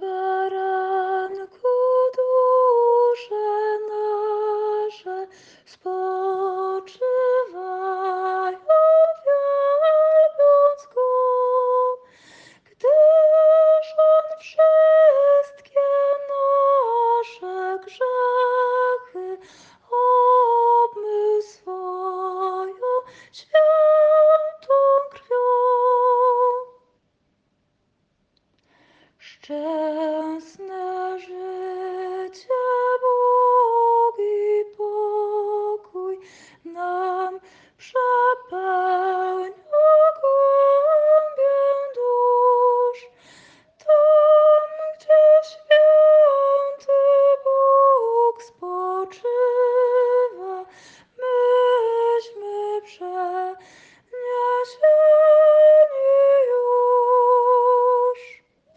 Baranku dusze nasze spoczywają, shall